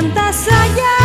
lantas saja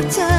쫓아